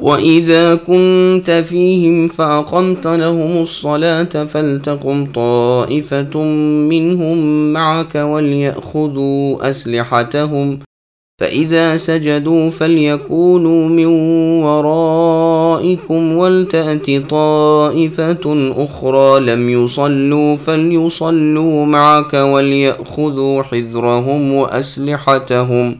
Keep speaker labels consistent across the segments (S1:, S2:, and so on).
S1: واذا كنت فيهم فاقمت لهم الصلاه فلتقم طائفه منهم معك ولياخذوا اسلحتهم فاذا سجدوا فليكونوا من ورائكم ولتات طائفه أخرى لم يصلوا فليصلوا معك ولياخذوا حذرهم واسلحتهم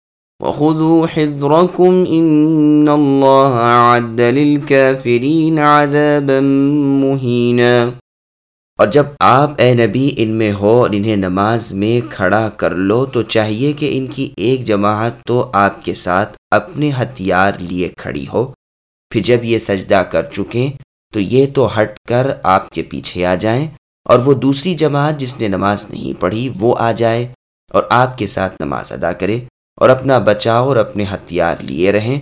S1: وخذوا حذركم ان اللہ عد للكافرین عذابا مہینا
S2: اور جب آپ اے نبی ان میں ہو اور انہیں نماز میں کھڑا کر لو تو چاہیے کہ ان کی ایک جماعت تو آپ کے ساتھ اپنے ہتھیار لیے کھڑی ہو۔ پھر جب یہ سجدہ کر چکیں تو یہ تو ہٹ کر آپ کے پیچھے آ جائیں اور وہ دوسری جماعت جس نے نماز نہیں پڑھی وہ آ جائے اور آپ کے ساتھ نماز ادا کرے۔ اور اپنا بچاؤ اور اپنے ہتھیار لیے رہیں۔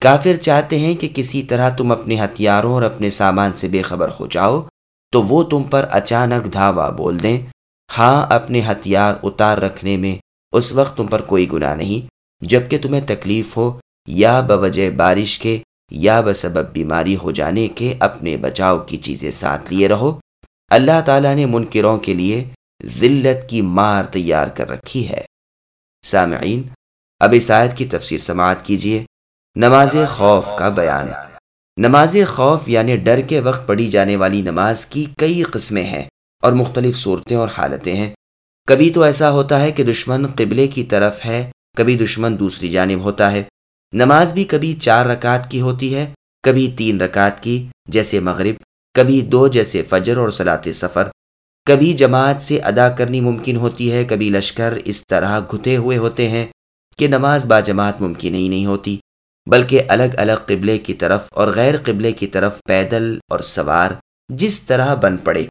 S2: کافر چاہتے ہیں کہ کسی طرح تم اپنے ہتھیاروں اور اپنے سامان سے بے خبر ہو جاؤ، تو وہ تم پر اچانک دھاوا بول دیں۔ ہاں اپنے ہتھیار اتار رکھنے میں اس وقت تم پر کوئی گناہ نہیں جبکہ تمہیں تکلیف ہو یا بوجہ بارش کے یا بسبب بیماری ہو جانے کے اپنے بچاؤ کی چیزیں ساتھ لیے رہو۔ اللہ تعالیٰ نے منکروں کے لیے ذلت کی مار تیار کر رکھی ہے۔ سامعین اب اس آیت کی تفسیر سماعت کیجیے نماز خوف کا بیان۔ نماز خوف یعنی ڈر کے وقت پڑھی جانے والی نماز کی کئی قسمیں ہیں اور مختلف صورتیں اور حالتیں ہیں۔ کبھی تو ایسا ہوتا ہے کہ دشمن قبلے کی طرف ہے، کبھی دشمن دوسری جانب ہوتا ہے۔ نماز بھی کبھی چار رکعت کی ہوتی ہے، کبھی تین رکعت کی جیسے مغرب، کبھی دو جیسے فجر اور صلاط سفر۔ کبھی جماعت سے ادا کرنی ممکن ہوتی ہے، کبھی لشکر اس طرح گھتے ہوئے ہوتے ہیں۔ کہ نماز با جماعت ممکن ہی نہیں ہوتی، بلکہ الگ الگ قبلے کی طرف اور غیر قبلے کی طرف پیدل اور سوار جس طرح بن پڑے۔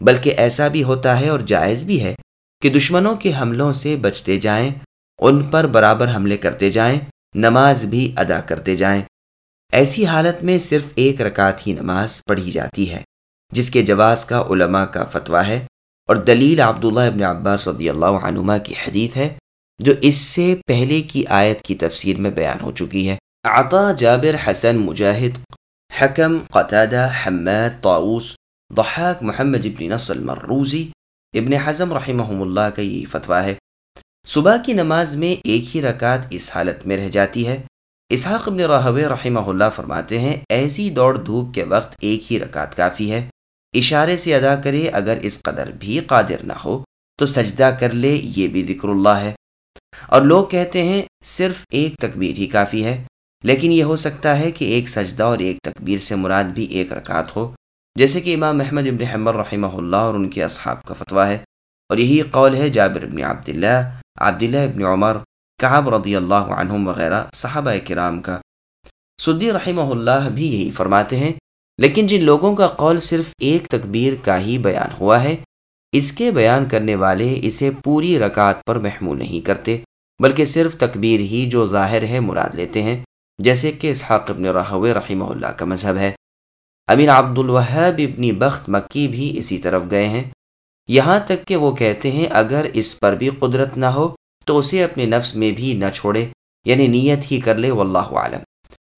S2: بلکہ ایسا بھی ہوتا ہے اور جائز بھی ہے کہ دشمنوں کے حملوں سے بچتے جائیں، ان پر برابر حملے کرتے جائیں، نماز بھی ادا کرتے جائیں۔ ایسی حالت میں صرف ایک رکعت ہی نماز پڑھی جاتی ہے، جس کے جواز کا علماء کا فتویٰ ہے۔ اور دلیل عبداللہ ابن عباس رضی اللہ عنما کی حدیث ہے جو اس سے پہلے کی آیت کی تفسیر میں بیان ہو چکی ہے۔ عطا جابر حسن مجاہد، حکم قطادہ حماد طاؤس ضحاک محمد ابن نصر مروزی ابن حزم رحمہ اللہ کا یہ فتویٰ ہے۔ صبح کی نماز میں ایک ہی رکعت اس حالت میں رہ جاتی ہے۔ اسحاق ابن رحو رحمہ اللہ فرماتے ہیں، ایسی دوڑ دھوپ کے وقت ایک ہی رکعت کافی ہے۔ اشارے سے ادا کرے اگر اس قدر بھی قادر نہ ہو تو سجدہ کر لے، یہ بھی ذکر اللہ ہے۔ اور لوگ کہتے ہیں صرف ایک تکبیر ہی کافی ہے، لیکن یہ ہو سکتا ہے کہ ایک سجدہ اور ایک تکبیر سے مراد بھی ایک رکعت ہو، جیسے کہ امام محمد ابن حمر رحمہ اللہ اور ان کے اصحاب کا فتویٰ ہے۔ اور یہی قول ہے جابر ابن عبداللہ عبداللہ ابن عمر، کعب رضی اللہ عنہم وغیرہ صحابہ کرام کا۔ سدی رحمہ اللہ بھی یہی فرماتے ہیں، لیکن جن لوگوں کا قول صرف ایک تکبیر کا ہی بیان ہوا ہے اس کے بیان کرنے والے اسے پوری رکعت پر محمول نہیں کرتے، بلکہ صرف تکبیر ہی جو ظاہر ہے مراد لیتے ہیں، جیسے کہ اسحاق ابن رحو رحمہ اللہ کا مذہب ہے۔ امین عبد الوہب ابنی بخت مکی بھی اسی طرف گئے ہیں۔ یہاں تک کہ وہ کہتے ہیں، اگر اس پر بھی قدرت نہ ہو، تو اسے اپنے نفس میں بھی نہ چھوڑے یعنی نیت ہی کر لے، واللہ عالم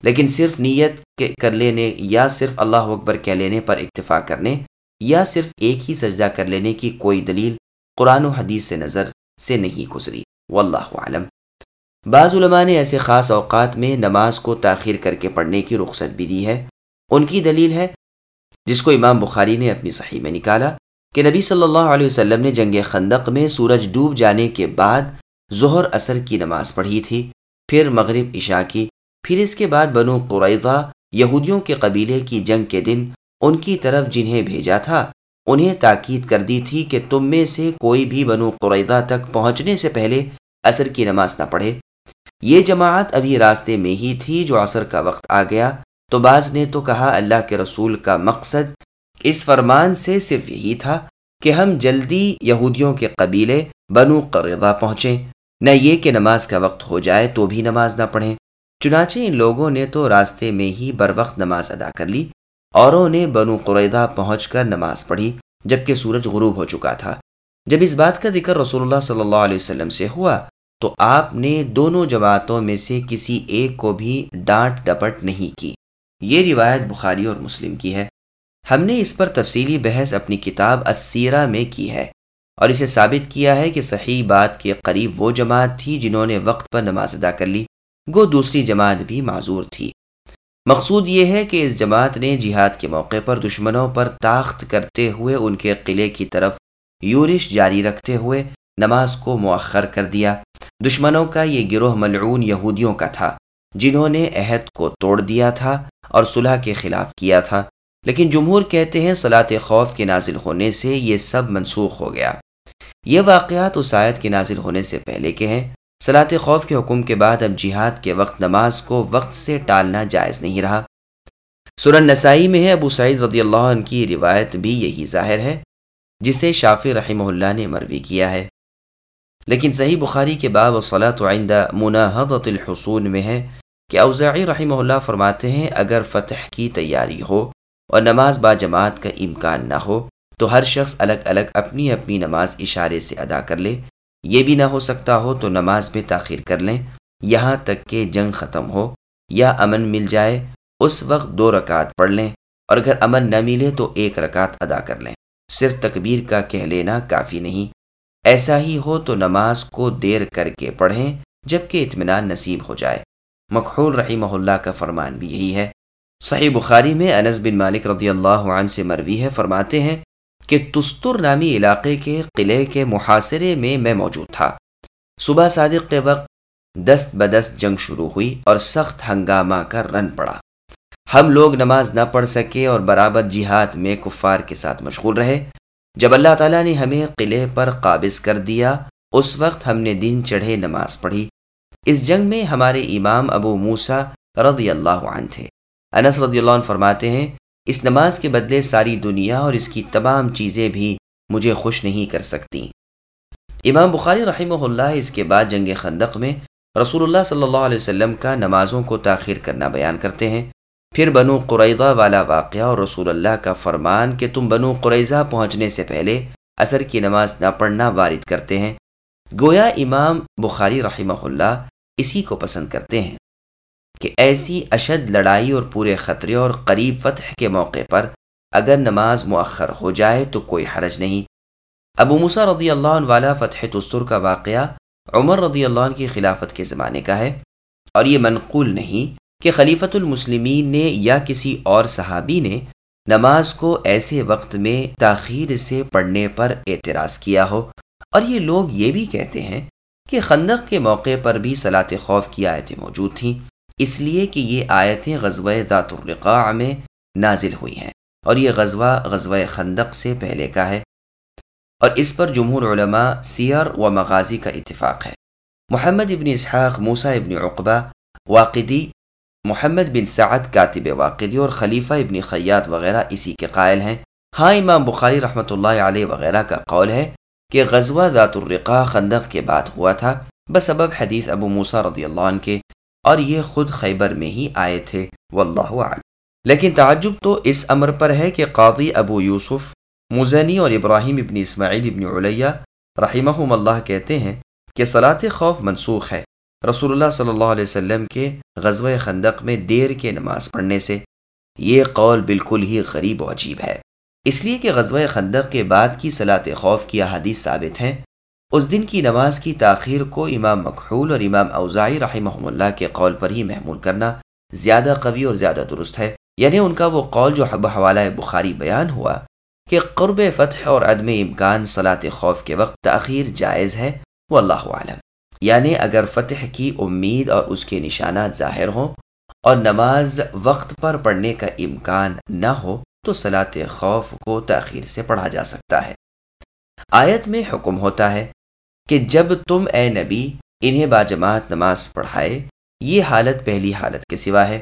S2: لیکن صرف نیت کر لینے یا صرف اللہ اکبر کہہ لینے پر اکتفا کرنے یا صرف ایک ہی سجدہ کر لینے کی کوئی دلیل قرآن و حدیث سے نظر سے نہیں گزری۔ واللہ عالم بعض علماء نے ایسے خاص اوقات میں نماز کو تاخیر کر کے پڑھنے کی رخصت بھی دی ہے۔ ان کی دلیل ہے، جس کو امام بخاری نے اپنی صحیح میں نکالا، کہ نبی صلی اللہ علیہ وسلم نے جنگ خندق میں سورج ڈوب جانے کے بعد ظہر اثر کی نماز پڑھی تھی۔ پھر مغرب عشاء کی، پھر اس کے بعد بنو قریضہ یہودیوں کے قبیلے کی جنگ کے دن ان کی طرف جنہیں بھیجا تھا، انہیں تاکید کر دی تھی کہ تم میں سے کوئی بھی بنو قریدہ تک پہنچنے سے پہلے عصر کی نماز نہ پڑھے۔ یہ جماعت ابھی راستے میں ہی تھی جو عصر کا وقت آ گیا۔ تو بعض نے تو کہا، اللہ کے رسول کا مقصد اس فرمان سے صرف یہی تھا کہ ہم جلدی یہودیوں کے قبیلے بنو قرضہ پہنچیں۔ نہ یہ کہ نماز کا وقت ہو جائے تو بھی نماز نہ پڑھیں۔ چنانچہ ان لوگوں نے تو راستے میں ہی بر وقت نماز ادا کر لی۔ اوروں نے بنو قریدہ پہنچ کر نماز پڑھی، جبکہ سورج غروب ہو چکا تھا۔ جب اس بات کا ذکر رسول اللہ صلی اللہ علیہ وسلم سے ہوا، تو آپ نے دونوں جماعتوں میں سے کسی ایک کو بھی ڈانٹ ڈپٹ نہیں کی۔ یہ روایت بخاری اور مسلم کی ہے۔ ہم نے اس پر تفصیلی بحث اپنی کتاب اسیرہ میں کی ہے اور اسے ثابت کیا ہے کہ صحیح بات کے قریب وہ جماعت تھی جنہوں نے وقت پر نماز ادا کر لی۔ گو دوسری جماعت بھی معذور تھی۔ مقصود یہ ہے کہ اس جماعت نے جہاد کے موقع پر دشمنوں پر طاقت کرتے ہوئے ان کے قلعے کی طرف یورش جاری رکھتے ہوئے نماز کو مؤخر کر دیا۔ دشمنوں کا یہ گروہ ملعون یہودیوں کا تھا، جنہوں نے عہد کو توڑ دیا تھا اور صلح کے خلاف کیا تھا۔ لیکن جمہور کہتے ہیں صلاط خوف کے نازل ہونے سے یہ سب منسوخ ہو گیا۔ یہ واقعات اس آیت کے نازل ہونے سے پہلے کے ہیں۔ صلاط خوف کے حکم کے بعد اب جہاد کے وقت نماز کو وقت سے ٹالنا جائز نہیں رہا۔ سورن نسائی میں ہے، ابو سعید رضی اللہ عنہ کی روایت بھی یہی ظاہر ہے، جسے شافی رحمہ اللہ نے مروی کیا ہے۔ لیکن صحیح بخاری کے باب و صلاۃ آئندہ مناحت الحسون میں ہے کہ اوزاعی رحمہ اللہ فرماتے ہیں، اگر فتح کی تیاری ہو اور نماز با جماعت کا امکان نہ ہو، تو ہر شخص الگ الگ اپنی اپنی نماز اشارے سے ادا کر لے۔ یہ بھی نہ ہو سکتا ہو تو نماز میں تاخیر کر لیں، یہاں تک کہ جنگ ختم ہو یا امن مل جائے، اس وقت دو رکعت پڑھ لیں اور اگر امن نہ ملے تو ایک رکعت ادا کر لیں۔ صرف تکبیر کا کہہ لینا کافی نہیں۔ ایسا ہی ہو تو نماز کو دیر کر کے پڑھیں جبکہ اطمینان نصیب ہو جائے۔ مقحول رحمہ اللہ کا فرمان بھی یہی ہے۔ صحیح بخاری میں انس بن مالک رضی اللہ عنہ سے مروی ہے، فرماتے ہیں کہ تستر نامی علاقے کے قلعے کے محاصرے میں میں موجود تھا۔ صبح صادق کے وقت دست بدست جنگ شروع ہوئی اور سخت ہنگامہ کا رن پڑا۔ ہم لوگ نماز نہ پڑھ سکے اور برابر جہاد میں کفار کے ساتھ مشغول رہے۔ جب اللہ تعالیٰ نے ہمیں قلعے پر قابض کر دیا، اس وقت ہم نے دن چڑھے نماز پڑھی۔ اس جنگ میں ہمارے امام ابو موسا رضی اللہ عنہ تھے۔ انس رضی اللہ عنہ فرماتے ہیں اس نماز کے بدلے ساری دنیا اور اس کی تمام چیزیں بھی مجھے خوش نہیں کر سکتی۔ امام بخاری رحمہ اللہ اس کے بعد جنگ خندق میں رسول اللہ صلی اللہ علیہ وسلم کا نمازوں کو تاخیر کرنا بیان کرتے ہیں۔ پھر بنو قریضہ والا واقعہ اور رسول اللہ کا فرمان کہ تم بنو قریضہ پہنچنے سے پہلے عصر کی نماز نہ پڑھنا وارد کرتے ہیں۔ گویا امام بخاری رحمہ اللہ اسی کو پسند کرتے ہیں۔ کہ ایسی اشد لڑائی اور پورے خطرے اور قریب فتح کے موقع پر اگر نماز مؤخر ہو جائے تو کوئی حرج نہیں۔ ابو مسا رضی اللہ عنہ والا فتح تستر کا واقعہ عمر رضی اللہ عنہ کی خلافت کے زمانے کا ہے اور یہ منقول نہیں کہ خلیفۃ المسلمین نے یا کسی اور صحابی نے نماز کو ایسے وقت میں تاخیر سے پڑھنے پر اعتراض کیا ہو۔ اور یہ لوگ یہ بھی کہتے ہیں کہ خندق کے موقع پر بھی صلاط خوف کی آیتیں موجود تھیں۔ اس لیے کہ یہ آیتیں غزوہ ذات الرقاع میں نازل ہوئی ہیں اور یہ غزوہ غزوہ خندق سے پہلے کا ہے اور اس پر جمہور علماء سیر و مغازی کا اتفاق ہے۔ محمد ابن اسحاق موسا ابن عقبہ، واقدی، محمد بن سعد، کاتب واقدی اور خلیفہ ابن خیات وغیرہ اسی کے قائل ہیں۔ ہاں امام بخاری رحمۃ اللہ علیہ وغیرہ کا قول ہے کہ غزوہ ذات الرقاع خندق کے بعد ہوا تھا۔ بسبب حدیث ابو موسا رضی اللہ عنہ کے اور یہ خود خیبر میں ہی آئے تھے، واللہ عالم لیکن تعجب تو اس امر پر ہے کہ قاضی ابو یوسف، مزنی اور ابراہیم ابن اسماعیل ابن علیہ رحمہم اللہ کہتے ہیں کہ صلاط خوف منسوخ ہے۔ رسول اللہ صلی اللہ علیہ وسلم کے غزوہ خندق میں دیر کے نماز پڑھنے سے یہ قول بالکل ہی غریب و عجیب ہے۔ اس لیے کہ غزوہ خندق کے بعد کی صلاط خوف کی احادیث ثابت ہیں اس دن کی نماز کی تاخیر کو امام مکحول اور امام اوزائی رحمہ اللہ کے قول پر ہی محمول کرنا زیادہ قوی اور زیادہ درست ہے۔ یعنی ان کا وہ قول جو حب، حوالہ بخاری بیان ہوا کہ قرب فتح اور عدم امکان صلاط خوف کے وقت تاخیر جائز ہے وہ اللہ عالم یعنی اگر فتح کی امید اور اس کے نشانات ظاہر ہوں اور نماز وقت پر پڑھنے کا امکان نہ ہو تو صلاط خوف کو تاخیر سے پڑھا جا سکتا ہے۔ آیت میں حکم ہوتا ہے کہ جب تم اے نبی انہیں باجماعت نماز پڑھائے، یہ حالت پہلی حالت کے سوا ہے۔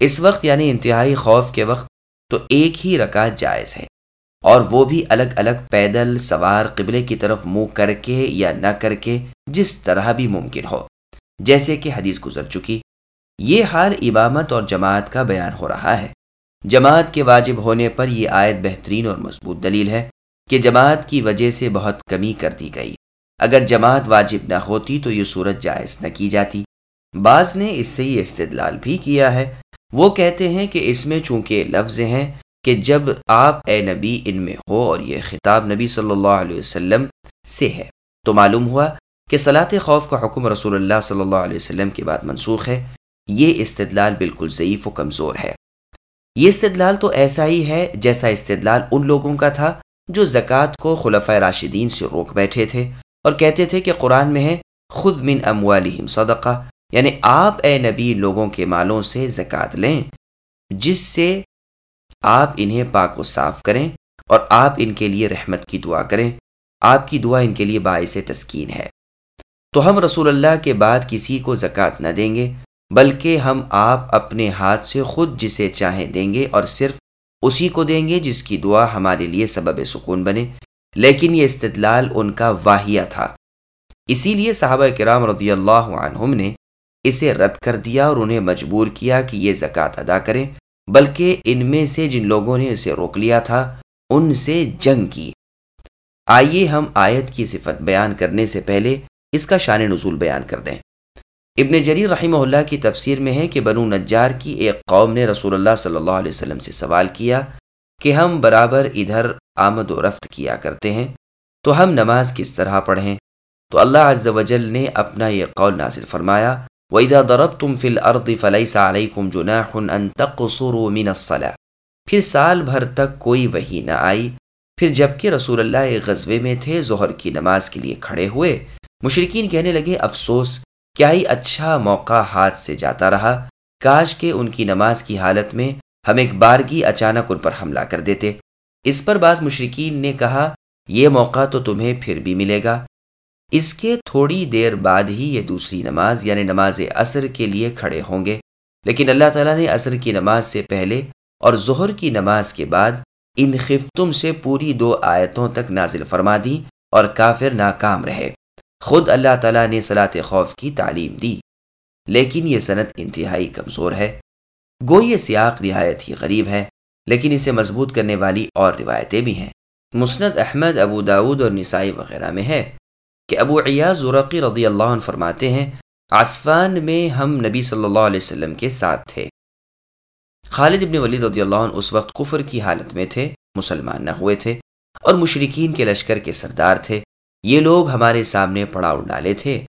S2: اس وقت یعنی انتہائی خوف کے وقت تو ایک ہی رکعت جائز ہے۔ اور وہ بھی الگ الگ پیدل، سوار، قبلے کی طرف منہ کر کے یا نہ کر کے جس طرح بھی ممکن ہو۔ جیسے کہ حدیث گزر چکی۔ یہ حال امامت اور جماعت کا بیان ہو رہا ہے۔ جماعت کے واجب ہونے پر یہ آیت بہترین اور مضبوط دلیل ہے کہ جماعت کی وجہ سے بہت کمی کر دی گئی۔ اگر جماعت واجب نہ ہوتی تو یہ صورت جائز نہ کی جاتی۔ بعض نے اس سے یہ استدلال بھی کیا ہے۔ وہ کہتے ہیں کہ اس میں چونکہ لفظ ہیں کہ جب آپ اے نبی ان میں ہو اور یہ خطاب نبی صلی اللہ علیہ وسلم سے ہے، تو معلوم ہوا کہ صلاح خوف کا حکم رسول اللہ صلی اللہ علیہ وسلم کے بعد منسوخ ہے۔ یہ استدلال بالکل ضعیف و کمزور ہے۔ یہ استدلال تو ایسا ہی ہے جیسا استدلال ان لوگوں کا تھا جو زکوٰۃ کو خلفۂ راشدین سے روک بیٹھے تھے۔ اور کہتے تھے کہ قرآن میں ہے خود من اموالہم صدقہ یعنی آپ اے نبی لوگوں کے مالوں سے زکوٰۃ لیں، جس سے آپ انہیں پاک و صاف کریں اور آپ ان کے لیے رحمت کی دعا کریں۔ آپ کی دعا ان کے لیے باعث تسکین ہے۔ تو ہم رسول اللہ کے بعد کسی کو زکوٰۃ نہ دیں گے، بلکہ ہم آپ اپنے ہاتھ سے خود جسے چاہیں دیں گے اور صرف اسی کو دیں گے جس کی دعا ہمارے لیے سبب سکون بنے۔ لیکن یہ استدلال ان کا واحیہ تھا۔ اسی لیے صحابہ کرام رضی اللہ عنہم نے اسے رد کر دیا اور انہیں مجبور کیا کہ یہ زکوٰۃ ادا کریں، بلکہ ان میں سے جن لوگوں نے اسے روک لیا تھا، ان سے جنگ کی۔ آئیے ہم آیت کی صفت بیان کرنے سے پہلے اس کا شان نزول بیان کر دیں۔ ابن جریر رحمہ اللہ کی تفسیر میں ہے کہ بنو نجار کی ایک قوم نے رسول اللہ صلی اللہ علیہ وسلم سے سوال کیا کہ ہم برابر ادھر آمد و رفت کیا کرتے ہیں، تو ہم نماز کس طرح پڑھیں؟ تو اللہ عز و جل نے اپنا یہ قول نازل فرمایا، وَإِذَا ضَرَبْتُمْ فِي الْأَرْضِ فَلَيْسَ عَلَيْكُمْ جُنَاحٌ أَن تَقْصُرُوا مِنَ الصَّلَاةِ۔ پھر سال بھر تک کوئی وہی نہ آئی۔ پھر جبکہ رسول اللہ ایک غزوے میں تھے، ظہر کی نماز کے لیے کھڑے ہوئے مشرقین کہنے لگے، افسوس، کیا ہی اچھا موقع ہاتھ سے جاتا رہا۔ کاش کہ ان کی نماز کی حالت میں ہم ایک بارگی اچانک ان پر حملہ کر دیتے۔ اس پر بعض مشرقین نے کہا، یہ موقع تو تمہیں پھر بھی ملے گا۔ اس کے تھوڑی دیر بعد ہی یہ دوسری نماز یعنی نماز عصر کے لیے کھڑے ہوں گے۔ لیکن اللہ تعالیٰ نے عصر کی نماز سے پہلے اور ظہر کی نماز کے بعد ان خفتم سے پوری دو آیتوں تک نازل فرما دی اور کافر ناکام رہے۔ خود اللہ تعالیٰ نے صلاح خوف کی تعلیم دی، لیکن یہ صنعت انتہائی کمزور ہے۔ گو یہ سیاق رعایت ہی غریب ہے، لیکن اسے مضبوط کرنے والی اور روایتیں بھی ہیں۔ مسند احمد، ابو داود اور نسائی وغیرہ میں ہے کہ ابو ایاز زرقی رضی اللہ عنہ فرماتے ہیں آسفان میں ہم نبی صلی اللہ علیہ وسلم کے ساتھ تھے۔ خالد ابن ولید رضی اللہ عنہ اس وقت کفر کی حالت میں تھے، مسلمان نہ ہوئے تھے اور مشرقین کے لشکر کے سردار تھے۔ یہ لوگ ہمارے سامنے پڑاؤ ڈالے تھے۔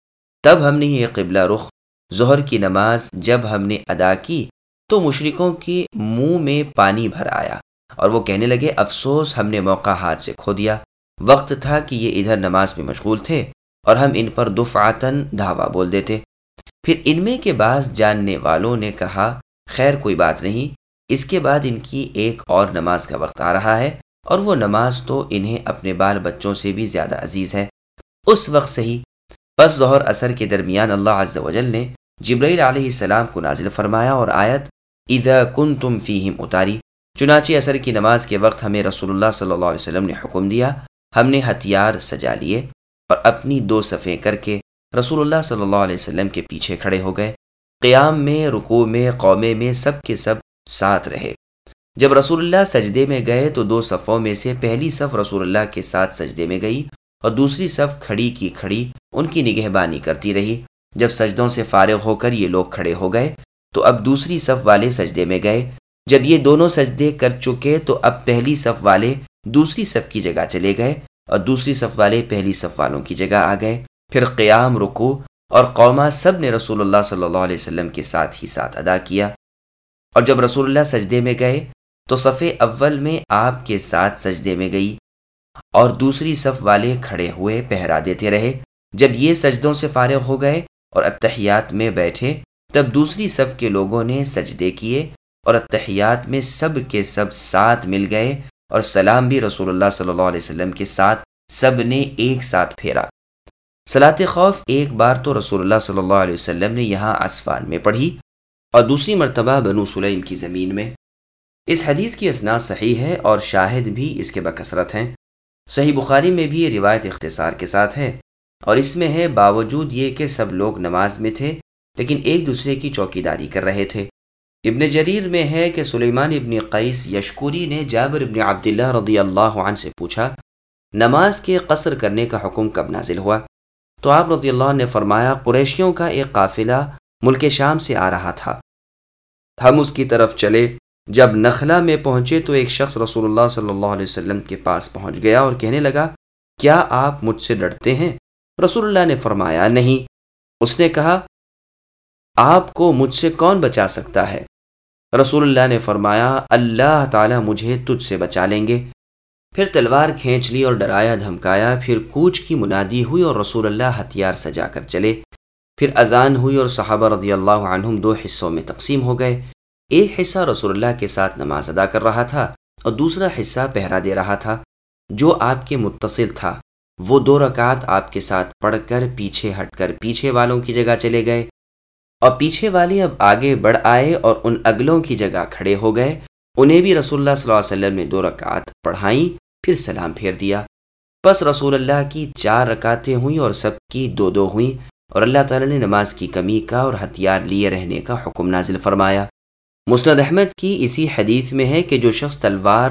S2: تب ہم نے یہ قبلہ رخ، ظہر کی نماز جب ہم نے ادا کی تو مشرقوں کے منہ میں پانی بھر آیا اور وہ کہنے لگے، افسوس، ہم نے موقع ہاتھ سے کھو دیا۔ وقت تھا کہ یہ ادھر نماز میں مشغول تھے اور ہم ان پر دفعتاً دھاوا بول دیتے۔ پھر ان میں کے بعض جاننے والوں نے کہا، خیر، کوئی بات نہیں۔ اس کے بعد ان کی ایک اور نماز کا وقت آ رہا ہے اور وہ نماز تو انہیں اپنے بال بچوں سے بھی زیادہ عزیز ہے۔ اس وقت سے ہی بس ظہر اثر کے درمیان اللہ عز و جل نے جبرائیل علیہ السلام کو نازل فرمایا اور آیت اذا کن تم فیم اتاری۔ چنانچہ اثر کی نماز کے وقت ہمیں رسول اللہ صلی اللہ علیہ وسلم نے حکم دیا، ہم نے ہتھیار سجا لیے اور اپنی دو صفیں کر کے رسول اللہ صلی اللہ علیہ وسلم کے پیچھے کھڑے ہو گئے۔ قیام میں، رکوع میں، قومے میں سب کے سب ساتھ رہے۔ جب رسول اللہ سجدے میں گئے تو دو صفوں میں سے پہلی صف رسول اللہ کے ساتھ سجدے میں گئی اور دوسری صف کھڑی کی کھڑی ان کی نگہبانی کرتی رہی۔ جب سجدوں سے فارغ ہو کر یہ لوگ کھڑے ہو گئے تو اب دوسری صف والے سجدے میں گئے۔ جب یہ دونوں سجدے کر چکے تو اب پہلی صف والے دوسری صف کی جگہ چلے گئے اور دوسری صف والے پہلی صف والوں کی جگہ آ گئے۔ پھر قیام رکو اور قوما سب نے رسول اللہ صلی اللہ علیہ وسلم کے ساتھ ہی ساتھ ادا کیا۔ اور جب رسول اللہ سجدے میں گئے تو صفے اول میں آپ کے ساتھ سجدے میں گئی اور دوسری صف والے کھڑے ہوئے پہرا دیتے رہے۔ جب یہ سجدوں سے فارغ ہو گئے اور اتحیات میں بیٹھے تب دوسری صف کے لوگوں نے سجدے کیے اور اتحیات میں سب کے سب ساتھ مل گئے اور سلام بھی رسول اللہ صلی اللہ علیہ وسلم کے ساتھ سب نے ایک ساتھ پھیرا۔ صلاح خوف ایک بار تو رسول اللہ صلی اللہ علیہ وسلم نے یہاں اسفان میں پڑھی اور دوسری مرتبہ بنو سلیم کی زمین میں۔ اس حدیث کی اسناد صحیح ہے اور شاہد بھی اس کے بکثرت ہیں۔ صحیح بخاری میں بھی یہ روایت اختصار کے ساتھ ہے اور اس میں ہے باوجود یہ کہ سب لوگ نماز میں تھے لیکن ایک دوسرے کی چوکی داری کر رہے تھے۔ ابن جریر میں ہے کہ سلیمان ابن قیس یشکوری نے جابر ابن عبداللہ رضی اللہ عنہ سے پوچھا، نماز کے قصر کرنے کا حکم کب نازل ہوا؟ تو آپ رضی اللہ نے فرمایا، قریشیوں کا ایک قافلہ ملک شام سے آ رہا تھا۔ ہم اس کی طرف چلے۔ جب نخلا میں پہنچے تو ایک شخص رسول اللہ صلی اللہ علیہ وسلم کے پاس پہنچ گیا اور کہنے لگا، کیا آپ مجھ سے ڈرتے ہیں؟ رسول اللہ نے فرمایا، نہیں۔ اس نے کہا آپ کو مجھ سے کون بچا سکتا ہے؟ رسول اللہ نے فرمایا، اللہ تعالی مجھے تجھ سے بچا لیں گے۔ پھر تلوار کھینچ لی اور ڈرایا، دھمکایا، پھر کوچ کی منادی ہوئی اور رسول اللہ ہتھیار سجا کر چلے۔ پھر اذان ہوئی اور صحابہ رضی اللہ عنہم دو حصوں میں تقسیم ہو گئے۔ ایک حصہ رسول اللہ کے ساتھ نماز ادا کر رہا تھا اور دوسرا حصہ پہرا دے رہا تھا۔ جو آپ کے متصل تھا، وہ دو رکعت آپ کے ساتھ پڑھ کر پیچھے ہٹ کر پیچھے والوں کی جگہ چلے گئے۔ اور پیچھے والے اب آگے بڑھ آئے اور ان اگلوں کی جگہ کھڑے ہو گئے۔ انہیں بھی رسول اللہ صلی اللہ علیہ وسلم نے دو رکعت پڑھائیں، پھر سلام پھیر دیا۔ بس رسول اللہ کی چار رکعتیں ہوئیں اور سب کی دو دو ہوئیں۔ اور اللہ تعالیٰ نے نماز کی کمی کا اور ہتھیار لیے رہنے کا حکم نازل فرمایا۔ مسند احمد کی اسی حدیث میں ہے کہ جو شخص تلوار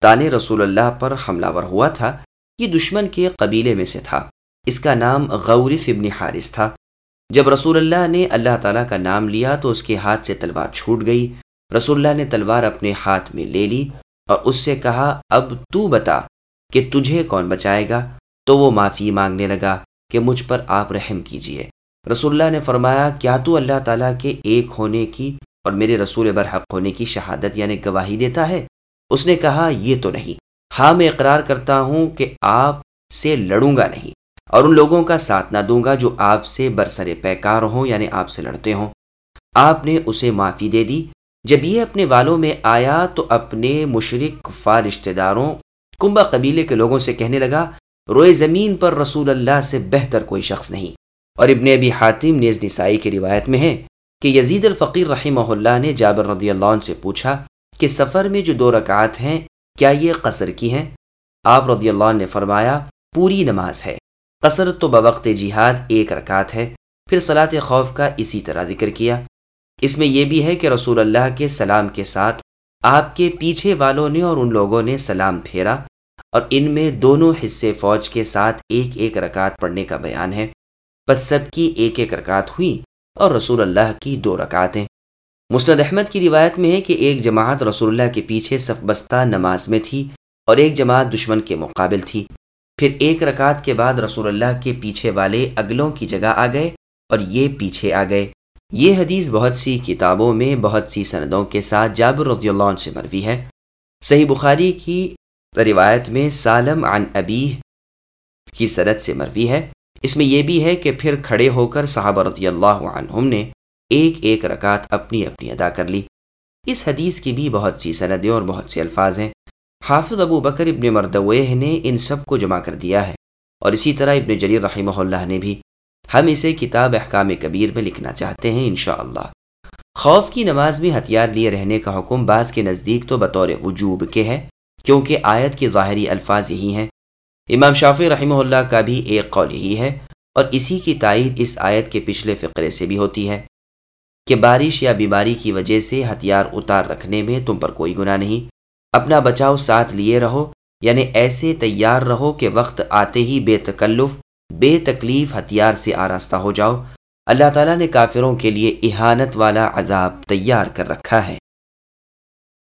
S2: تان رسول اللہ پر حملہ ور ہوا تھا، یہ دشمن کے قبیلے میں سے تھا۔ اس کا نام غورف ابن حارث تھا۔ جب رسول اللہ نے اللہ تعالیٰ کا نام لیا تو اس کے ہاتھ سے تلوار چھوٹ گئی۔ رسول اللہ نے تلوار اپنے ہاتھ میں لے لی اور اس سے کہا، اب تو بتا کہ تجھے کون بچائے گا؟ تو وہ معافی مانگنے لگا کہ مجھ پر آپ رحم کیجیے رسول اللہ نے فرمایا، کیا تو اللہ تعالیٰ کے ایک ہونے کی اور میرے رسول برحق ہونے کی شہادت یعنی گواہی دیتا ہے؟ اس نے کہا، یہ تو نہیں۔ ہاں میں اقرار کرتا ہوں کہ آپ سے لڑوں گا نہیں۔ اور ان لوگوں کا ساتھ نہ دوں گا جو آپ سے برسر پیکار ہوں یعنی آپ سے لڑتے ہوں۔ آپ نے اسے معافی دے دی۔ جب یہ اپنے والوں میں آیا تو اپنے مشرق فا رشتہ داروں کنبا قبیلے کے لوگوں سے کہنے لگا، روئے زمین پر رسول اللہ سے بہتر کوئی شخص نہیں۔ اور ابن ابی حاتم نیز نسائی کی روایت میں ہے کہ یزید الفقیر رحمہ اللہ نے جابر رضی اللہ عنہ سے پوچھا کہ سفر میں جو دو رکعت ہیں، کیا یہ قصر کی ہیں؟ آپ رضی اللہ عنہ نے فرمایا، پوری نماز ہے۔ قصر تو بوقت جہاد ایک رکعت ہے۔ پھر صلاۃ خوف کا اسی طرح ذکر کیا۔ اس میں یہ بھی ہے کہ رسول اللہ کے سلام کے ساتھ آپ کے پیچھے والوں نے اور ان لوگوں نے سلام پھیرا اور ان میں دونوں حصے فوج کے ساتھ ایک ایک رکعت پڑھنے کا بیان ہے۔ بس سب کی ایک ایک رکعت ہوئی اور رسول اللہ کی دو رکعتیں۔ مسند احمد کی روایت میں ہے کہ ایک جماعت رسول اللہ کے پیچھے صف بستہ نماز میں تھی اور ایک جماعت دشمن کے مقابل تھی۔ پھر ایک رکعت کے بعد رسول اللہ کے پیچھے والے اگلوں کی جگہ آ گئے اور یہ پیچھے آ گئے۔ یہ حدیث بہت سی کتابوں میں بہت سی سندوں کے ساتھ جابر رضی اللہ عنہ سے مروی ہے۔ صحیح بخاری کی روایت میں سالم عن ابی کی سرد سے مروی ہے۔ اس میں یہ بھی ہے کہ پھر کھڑے ہو کر صحابہ رضی اللہ عنہم نے ایک ایک رکعت اپنی اپنی ادا کر لی۔ اس حدیث کی بھی بہت سی سندیں اور بہت سے الفاظ ہیں۔ حافظ ابو بکر ابن مردویہ نے ان سب کو جمع کر دیا ہے۔ اور اسی طرح ابن جریر رحمہ اللہ نے بھی ہم اسے کتاب احکام کبیر میں لکھنا چاہتے ہیں انشاءاللہ۔ خوف کی نماز میں ہتھیار لیے رہنے کا حکم بعض کے نزدیک تو بطور وجوب کے ہے، کیونکہ آیت کے ظاہری الفاظ یہی ہیں۔ امام شافی رحمہ اللہ کا بھی ایک قول یہی ہے، اور اسی کی تائید اس آیت کے پچھلے فقرے سے بھی ہوتی ہے کہ بارش یا بیماری کی وجہ سے ہتھیار اتار رکھنے میں تم پر کوئی گناہ نہیں۔ اپنا بچاؤ ساتھ لیے رہو یعنی ایسے تیار رہو کہ وقت آتے ہی بے تکلف، بے تکلیف ہتھیار سے آراستہ ہو جاؤ۔ اللہ تعالیٰ نے کافروں کے لیے احانت والا عذاب تیار کر رکھا ہے۔